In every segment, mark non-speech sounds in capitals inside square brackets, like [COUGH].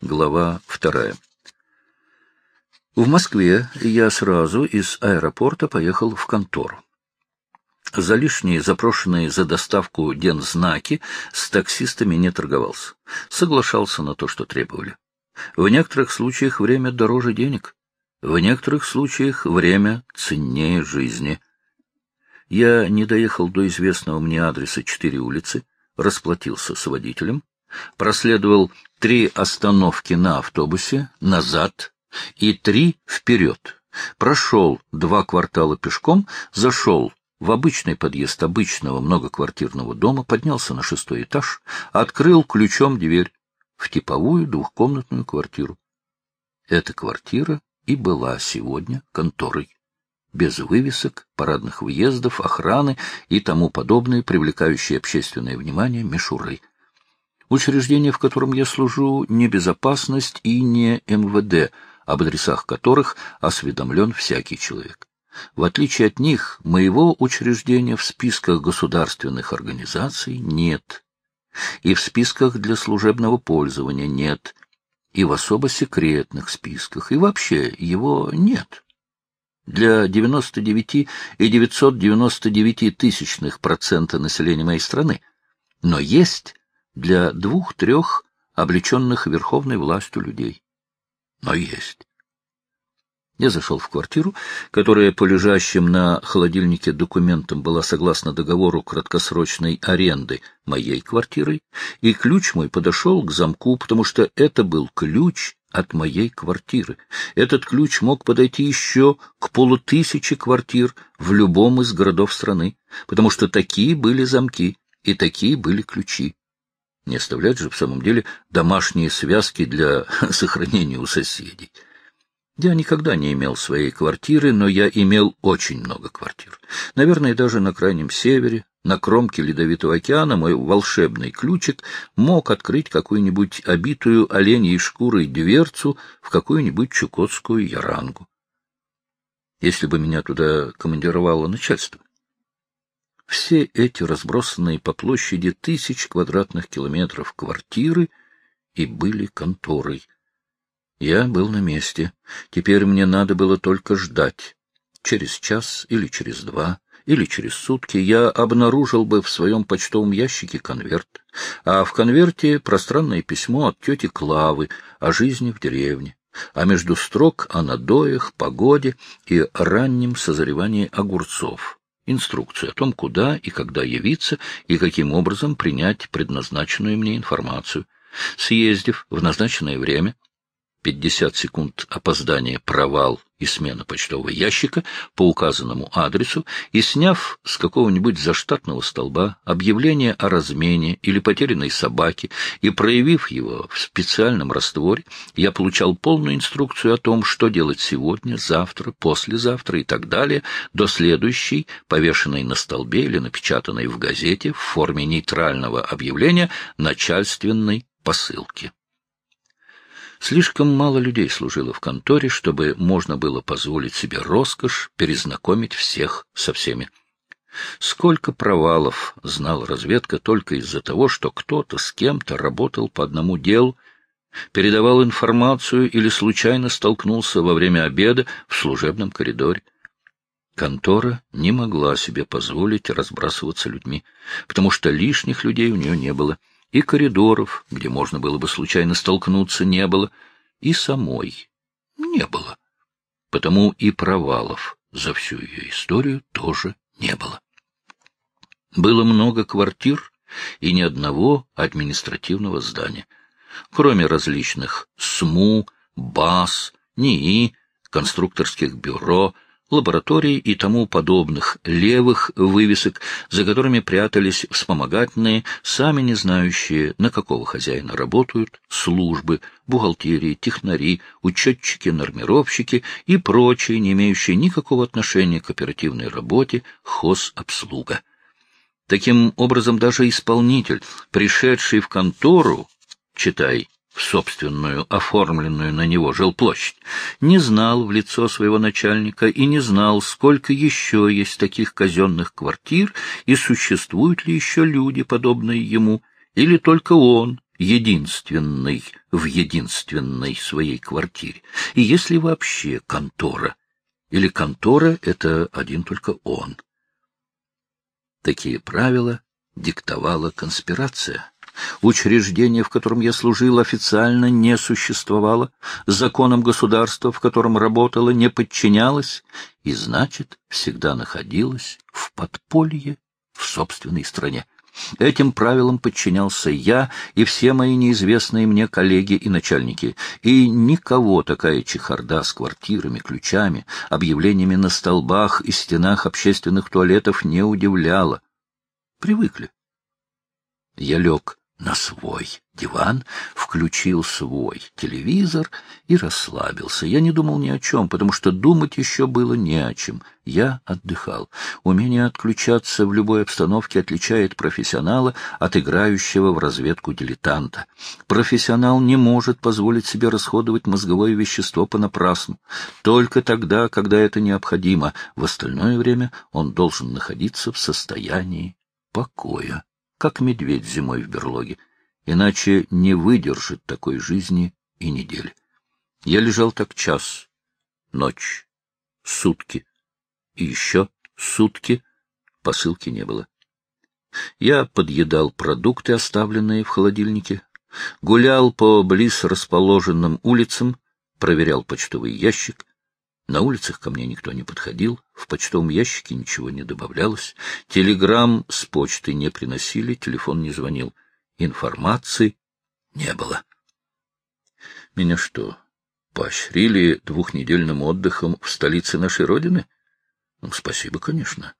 Глава вторая. В Москве я сразу из аэропорта поехал в контору. За лишние запрошенные за доставку дензнаки с таксистами не торговался. Соглашался на то, что требовали. В некоторых случаях время дороже денег. В некоторых случаях время ценнее жизни. Я не доехал до известного мне адреса четыре улицы, расплатился с водителем, проследовал три остановки на автобусе, назад и три вперед, прошел два квартала пешком, зашел в обычный подъезд обычного многоквартирного дома, поднялся на шестой этаж, открыл ключом дверь в типовую двухкомнатную квартиру. Эта квартира и была сегодня конторой без вывесок, парадных въездов, охраны и тому подобное, привлекающее общественное внимание мишуры. Учреждение, в котором я служу, не безопасность и не МВД, об адресах которых осведомлен всякий человек. В отличие от них, моего учреждения в списках государственных организаций нет, и в списках для служебного пользования нет, и в особо секретных списках, и вообще его нет. Для 99,999 тысячных процента населения моей страны, но есть для двух-трех облеченных верховной властью людей. Но есть. Я зашел в квартиру, которая по лежащим на холодильнике документам была согласно договору краткосрочной аренды моей квартирой, и ключ мой подошел к замку, потому что это был ключ от моей квартиры. Этот ключ мог подойти еще к полутысяче квартир в любом из городов страны, потому что такие были замки и такие были ключи. Не оставлять же в самом деле домашние связки для [LAUGHS] сохранения у соседей. Я никогда не имел своей квартиры, но я имел очень много квартир. Наверное, даже на Крайнем Севере, на кромке Ледовитого океана мой волшебный ключик мог открыть какую-нибудь обитую оленьей шкурой дверцу в какую-нибудь чукотскую ярангу. Если бы меня туда командировало начальство. Все эти разбросанные по площади тысяч квадратных километров квартиры и были конторой. Я был на месте. Теперь мне надо было только ждать. Через час или через два или через сутки я обнаружил бы в своем почтовом ящике конверт, а в конверте пространное письмо от тети Клавы о жизни в деревне, а между строк о надоях, погоде и раннем созревании огурцов. Инструкцию о том, куда и когда явиться и каким образом принять предназначенную мне информацию. Съездив в назначенное время, 50 секунд опоздания, провал и смена почтового ящика по указанному адресу и, сняв с какого-нибудь заштатного столба объявление о размене или потерянной собаке и проявив его в специальном растворе, я получал полную инструкцию о том, что делать сегодня, завтра, послезавтра и так далее, до следующей, повешенной на столбе или напечатанной в газете в форме нейтрального объявления начальственной посылки. Слишком мало людей служило в конторе, чтобы можно было позволить себе роскошь перезнакомить всех со всеми. Сколько провалов знала разведка только из-за того, что кто-то с кем-то работал по одному делу, передавал информацию или случайно столкнулся во время обеда в служебном коридоре. Контора не могла себе позволить разбрасываться людьми, потому что лишних людей у нее не было — и коридоров, где можно было бы случайно столкнуться, не было, и самой не было. Потому и провалов за всю ее историю тоже не было. Было много квартир и ни одного административного здания, кроме различных СМУ, БАС, НИИ, конструкторских бюро, лабораторий и тому подобных левых вывесок, за которыми прятались вспомогательные, сами не знающие, на какого хозяина работают, службы, бухгалтерии, технари, учетчики, нормировщики и прочие, не имеющие никакого отношения к оперативной работе, хозобслуга. Таким образом, даже исполнитель, пришедший в контору, читай, в собственную, оформленную на него жилплощадь, не знал в лицо своего начальника и не знал, сколько еще есть таких казенных квартир и существуют ли еще люди, подобные ему, или только он единственный в единственной своей квартире, и если вообще контора, или контора — это один только он. Такие правила диктовала конспирация. Учреждение, в котором я служил, официально не существовало, законам государства, в котором работало, не подчинялось, и, значит, всегда находилось в подполье в собственной стране. Этим правилам подчинялся я и все мои неизвестные мне коллеги и начальники, и никого такая чехарда с квартирами, ключами, объявлениями на столбах и стенах общественных туалетов не удивляла. Привыкли. Я лег на свой диван, включил свой телевизор и расслабился. Я не думал ни о чем, потому что думать еще было не о чем. Я отдыхал. Умение отключаться в любой обстановке отличает профессионала от играющего в разведку дилетанта. Профессионал не может позволить себе расходовать мозговое вещество понапрасну. Только тогда, когда это необходимо. В остальное время он должен находиться в состоянии покоя как медведь зимой в берлоге, иначе не выдержит такой жизни и недели. Я лежал так час, ночь, сутки, и еще сутки посылки не было. Я подъедал продукты, оставленные в холодильнике, гулял по близ расположенным улицам, проверял почтовый ящик, на улицах ко мне никто не подходил, в почтовом ящике ничего не добавлялось, телеграмм с почты не приносили, телефон не звонил, информации не было. Меня что, поощрили двухнедельным отдыхом в столице нашей Родины? Ну, спасибо, конечно.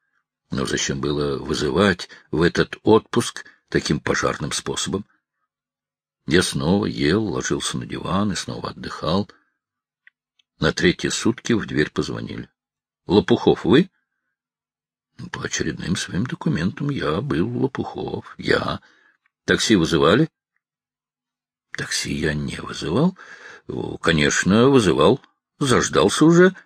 Но зачем было вызывать в этот отпуск таким пожарным способом? Я снова ел, ложился на диван и снова отдыхал — на третьи сутки в дверь позвонили. — Лопухов, вы? — По очередным своим документам я был Лопухов. Я. Такси вызывали? — Такси я не вызывал. — Конечно, вызывал. Заждался уже.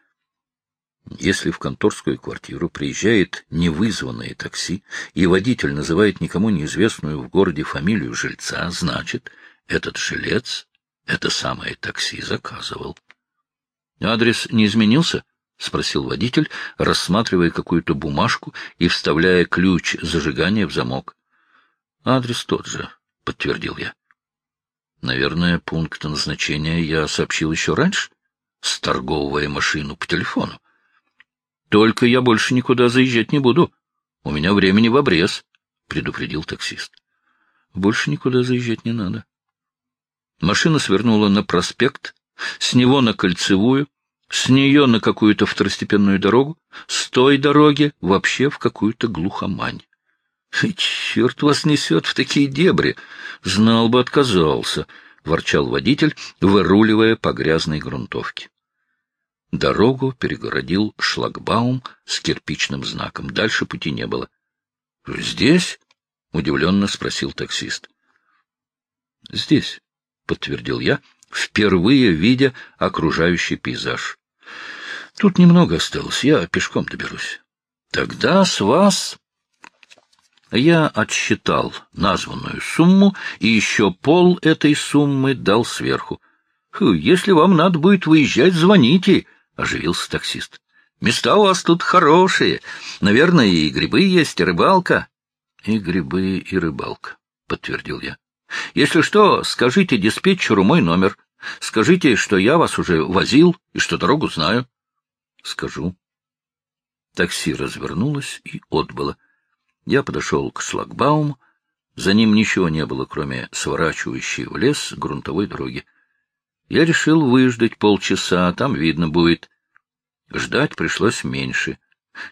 Если в конторскую квартиру приезжает невызванное такси, и водитель называет никому неизвестную в городе фамилию жильца, значит, этот жилец это самое такси заказывал. — Адрес не изменился? — спросил водитель, рассматривая какую-то бумажку и вставляя ключ зажигания в замок. — Адрес тот же, — подтвердил я. — Наверное, пункт назначения я сообщил еще раньше, сторговывая машину по телефону. — Только я больше никуда заезжать не буду. У меня времени в обрез, — предупредил таксист. — Больше никуда заезжать не надо. Машина свернула на проспект, с него на кольцевую, с нее на какую-то второстепенную дорогу, с той дороги вообще в какую-то глухомань. — Черт вас несет в такие дебри! Знал бы, отказался, — ворчал водитель, выруливая по грязной грунтовке. Дорогу перегородил шлагбаум с кирпичным знаком. Дальше пути не было. — Здесь? — удивленно спросил таксист. — Здесь, — подтвердил я, — впервые видя окружающий пейзаж. Тут немного осталось, я пешком доберусь. Тогда с вас... Я отсчитал названную сумму и еще пол этой суммы дал сверху. — Если вам надо будет выезжать, звоните, — оживился таксист. — Места у вас тут хорошие. Наверное, и грибы есть, и рыбалка. — И грибы, и рыбалка, — подтвердил я. Если что, скажите диспетчеру мой номер. Скажите, что я вас уже возил и что дорогу знаю. Скажу. Такси развернулось и отбыло. Я подошел к шлагбауму. За ним ничего не было, кроме сворачивающей в лес грунтовой дороги. Я решил выждать полчаса, там видно будет. Ждать пришлось меньше.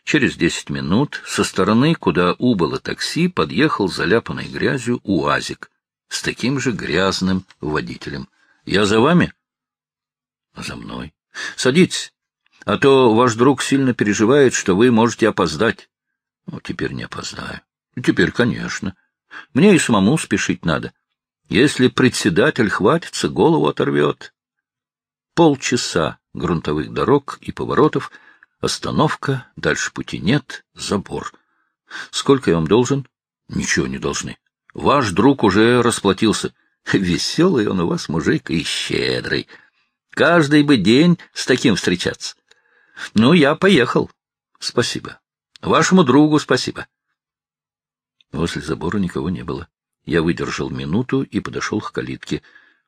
Через десять минут со стороны, куда убыло такси, подъехал заляпанной грязью УАЗик с таким же грязным водителем. Я за вами? За мной. Садитесь, а то ваш друг сильно переживает, что вы можете опоздать. Ну, теперь не опоздаю. Теперь, конечно. Мне и самому спешить надо. Если председатель хватится, голову оторвет. Полчаса грунтовых дорог и поворотов, остановка, дальше пути нет, забор. Сколько я вам должен? Ничего не должны. Ваш друг уже расплатился. Веселый он у вас мужик и щедрый. Каждый бы день с таким встречаться. Ну, я поехал. Спасибо. Вашему другу спасибо. Возле забора никого не было. Я выдержал минуту и подошел к калитке.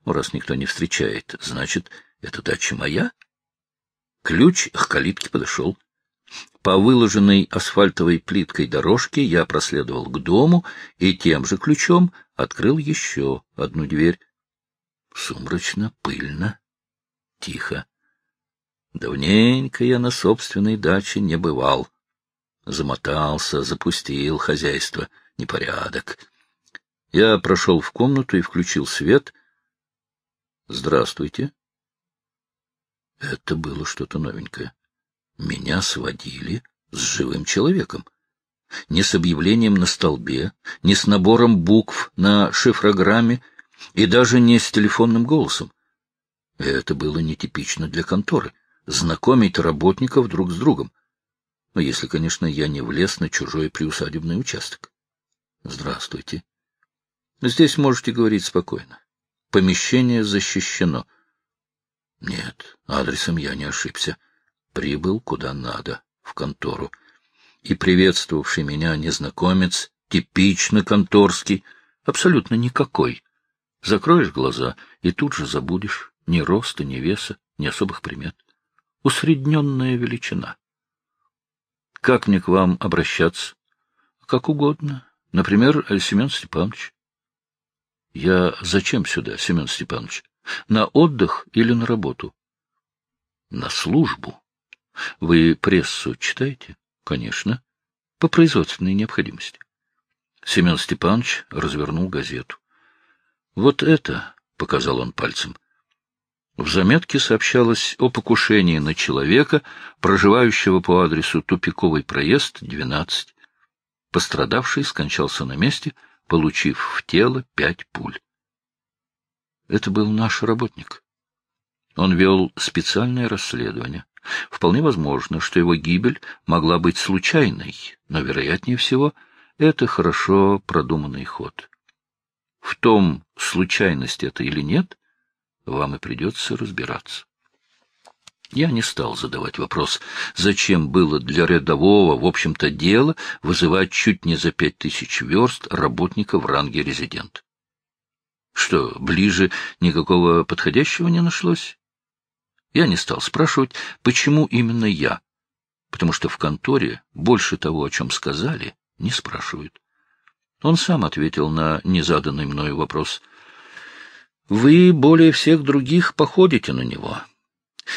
Ну, раз никто не встречает, значит, это дача моя? Ключ к калитке подошел. По выложенной асфальтовой плиткой дорожке я проследовал к дому и тем же ключом открыл еще одну дверь. Сумрачно, пыльно, тихо. Давненько я на собственной даче не бывал. Замотался, запустил хозяйство. Непорядок. Я прошел в комнату и включил свет. «Здравствуйте». Это было что-то новенькое. Меня сводили с живым человеком. Не с объявлением на столбе, не с набором букв на шифрограмме и даже не с телефонным голосом. Это было нетипично для конторы — знакомить работников друг с другом. Но если, конечно, я не влез на чужой приусадебный участок. Здравствуйте. Здесь можете говорить спокойно. Помещение защищено. Нет, адресом я не ошибся. Прибыл куда надо, в контору. И приветствовавший меня незнакомец, типично конторский, абсолютно никакой. Закроешь глаза и тут же забудешь ни роста, ни веса, ни особых примет. Усредненная величина. Как мне к вам обращаться? Как угодно. Например, Семен Степанович. Я зачем сюда, Семен Степанович? На отдых или на работу? На службу. Вы прессу читаете? Конечно. По производственной необходимости. Семен Степанович развернул газету. Вот это, — показал он пальцем, — в заметке сообщалось о покушении на человека, проживающего по адресу Тупиковый проезд, 12. Пострадавший скончался на месте, получив в тело пять пуль. Это был наш работник. Он вел специальное расследование. Вполне возможно, что его гибель могла быть случайной, но, вероятнее всего, это хорошо продуманный ход. В том, случайность это или нет, вам и придется разбираться. Я не стал задавать вопрос, зачем было для рядового, в общем-то, дело вызывать чуть не за пять тысяч верст работника в ранге резидент. Что, ближе никакого подходящего не нашлось? Я не стал спрашивать, почему именно я, потому что в конторе больше того, о чем сказали, не спрашивают. Он сам ответил на незаданный мною вопрос. «Вы более всех других походите на него»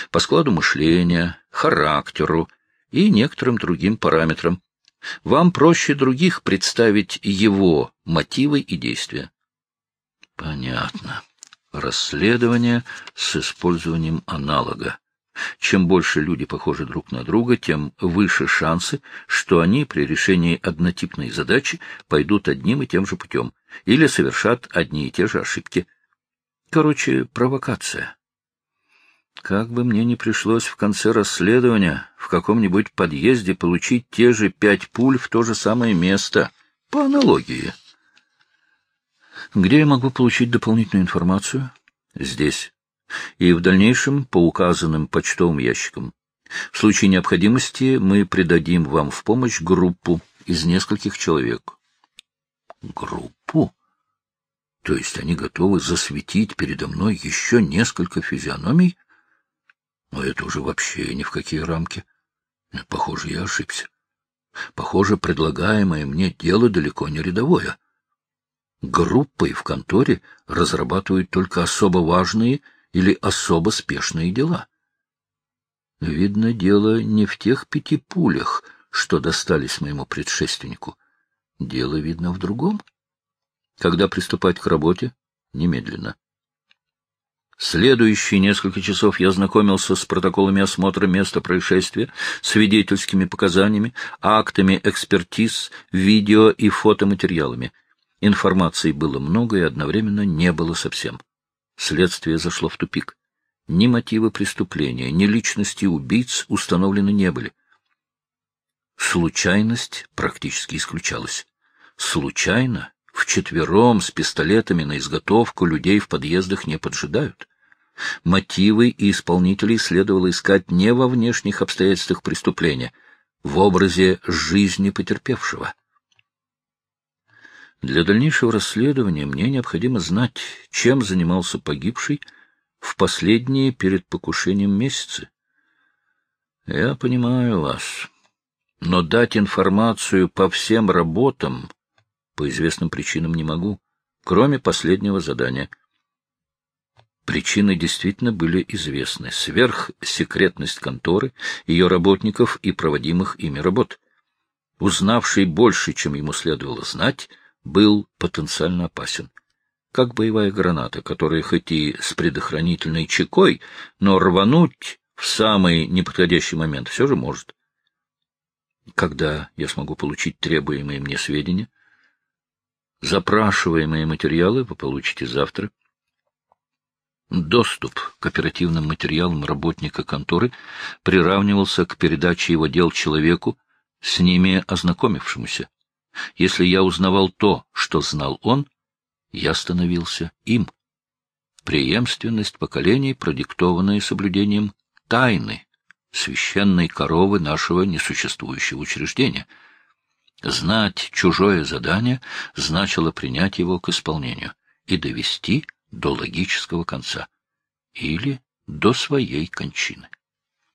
по складу мышления, характеру и некоторым другим параметрам. Вам проще других представить его мотивы и действия. Понятно. Расследование с использованием аналога. Чем больше люди похожи друг на друга, тем выше шансы, что они при решении однотипной задачи пойдут одним и тем же путем или совершат одни и те же ошибки. Короче, провокация. Как бы мне не пришлось в конце расследования в каком-нибудь подъезде получить те же пять пуль в то же самое место, по аналогии. Где я могу получить дополнительную информацию? Здесь. И в дальнейшем по указанным почтовым ящикам. В случае необходимости мы придадим вам в помощь группу из нескольких человек. Группу? То есть они готовы засветить передо мной еще несколько физиономий? Но это уже вообще ни в какие рамки. Похоже, я ошибся. Похоже, предлагаемое мне дело далеко не рядовое. Группой в конторе разрабатывают только особо важные или особо спешные дела. Видно, дело не в тех пяти пулях, что достались моему предшественнику. Дело, видно, в другом. Когда приступать к работе? Немедленно. Следующие несколько часов я знакомился с протоколами осмотра места происшествия, свидетельскими показаниями, актами экспертиз, видео и фотоматериалами. Информации было много и одновременно не было совсем. Следствие зашло в тупик. Ни мотивы преступления, ни личности убийц установлены не были. Случайность практически исключалась. Случайно Вчетвером с пистолетами на изготовку людей в подъездах не поджидают. Мотивы и исполнителей следовало искать не во внешних обстоятельствах преступления, в образе жизни потерпевшего. Для дальнейшего расследования мне необходимо знать, чем занимался погибший в последние перед покушением месяцы. Я понимаю вас, но дать информацию по всем работам по известным причинам не могу, кроме последнего задания. Причины действительно были известны. Сверхсекретность конторы, ее работников и проводимых ими работ. Узнавший больше, чем ему следовало знать, был потенциально опасен. Как боевая граната, которая хоть и с предохранительной чекой, но рвануть в самый неподходящий момент все же может. Когда я смогу получить требуемые мне сведения? Запрашиваемые материалы вы получите завтра. Доступ к оперативным материалам работника конторы приравнивался к передаче его дел человеку, с ними ознакомившемуся. Если я узнавал то, что знал он, я становился им. Преемственность поколений, продиктованная соблюдением тайны, священной коровы нашего несуществующего учреждения. Знать чужое задание значило принять его к исполнению и довести до логического конца или до своей кончины.